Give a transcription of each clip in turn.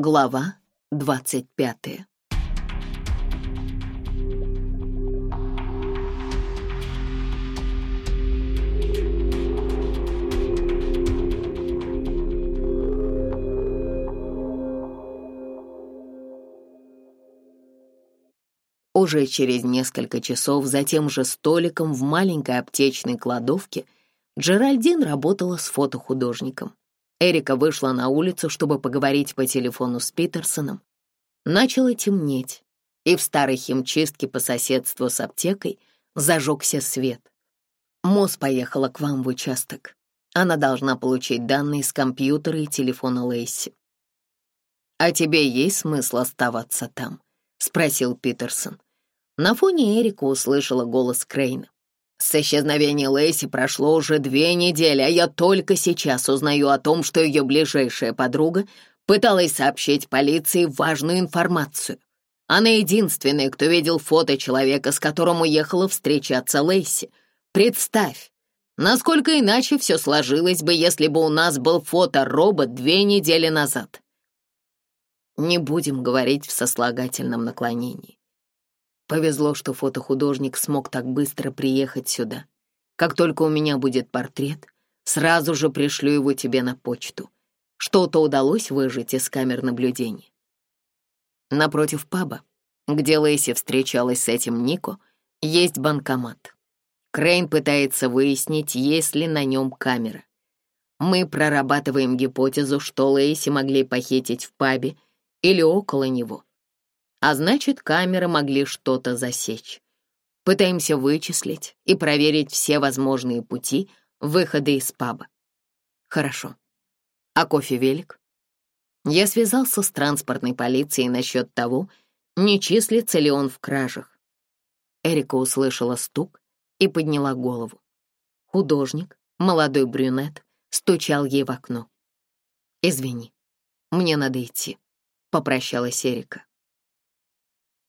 Глава 25 Уже через несколько часов за тем же столиком в маленькой аптечной кладовке Джеральдин работала с фотохудожником. Эрика вышла на улицу, чтобы поговорить по телефону с Питерсоном. Начало темнеть, и в старой химчистке по соседству с аптекой зажегся свет. Мосс поехала к вам в участок. Она должна получить данные с компьютера и телефона Лейси. «А тебе есть смысл оставаться там?» — спросил Питерсон. На фоне Эрика услышала голос Крейна. С исчезновения Лэйси прошло уже две недели, а я только сейчас узнаю о том, что ее ближайшая подруга пыталась сообщить полиции важную информацию. Она единственная, кто видел фото человека, с которым уехала встречаться Лэйси. Представь, насколько иначе все сложилось бы, если бы у нас был фоторобот две недели назад. Не будем говорить в сослагательном наклонении. Повезло, что фотохудожник смог так быстро приехать сюда. Как только у меня будет портрет, сразу же пришлю его тебе на почту. Что-то удалось выжить из камер наблюдения. Напротив паба, где Лэйси встречалась с этим Нико, есть банкомат. Крейн пытается выяснить, есть ли на нем камера. Мы прорабатываем гипотезу, что Лэйси могли похитить в пабе или около него, а значит, камеры могли что-то засечь. Пытаемся вычислить и проверить все возможные пути выхода из паба. Хорошо. А кофе велик? Я связался с транспортной полицией насчет того, не числится ли он в кражах. Эрика услышала стук и подняла голову. Художник, молодой брюнет, стучал ей в окно. «Извини, мне надо идти», — попрощалась Эрика.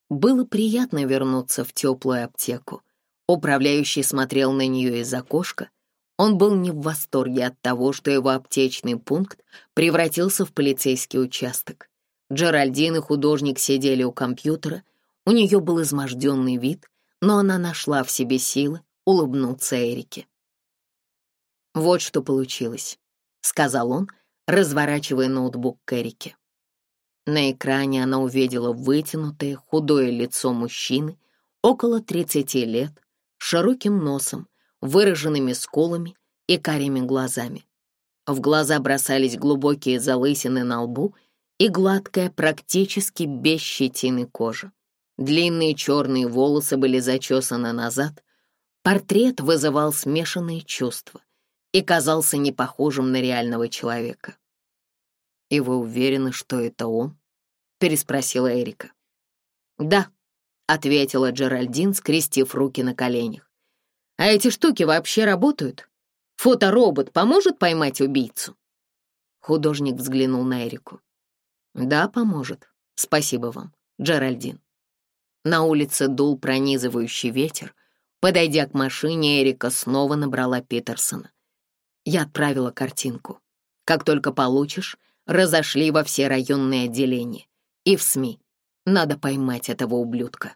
Было приятно вернуться в теплую аптеку. Управляющий смотрел на нее из окошка. Он был не в восторге от того, что его аптечный пункт превратился в полицейский участок. Джеральдин и художник сидели у компьютера. У нее был изможденный вид, но она нашла в себе силы улыбнуться Эрике. «Вот что получилось», — сказал он, разворачивая ноутбук к Эрике. На экране она увидела вытянутое худое лицо мужчины, около 30 лет, широким носом, выраженными скулами и карими глазами. В глаза бросались глубокие залысины на лбу и гладкая, практически без щетины кожа. Длинные черные волосы были зачесаны назад. Портрет вызывал смешанные чувства и казался непохожим на реального человека. «И вы уверены, что это он?» — переспросила Эрика. «Да», — ответила Джеральдин, скрестив руки на коленях. «А эти штуки вообще работают? Фоторобот поможет поймать убийцу?» Художник взглянул на Эрику. «Да, поможет. Спасибо вам, Джеральдин». На улице дул пронизывающий ветер. Подойдя к машине, Эрика снова набрала Питерсона. Я отправила картинку. Как только получишь, разошли во все районные отделения и в СМИ. Надо поймать этого ублюдка.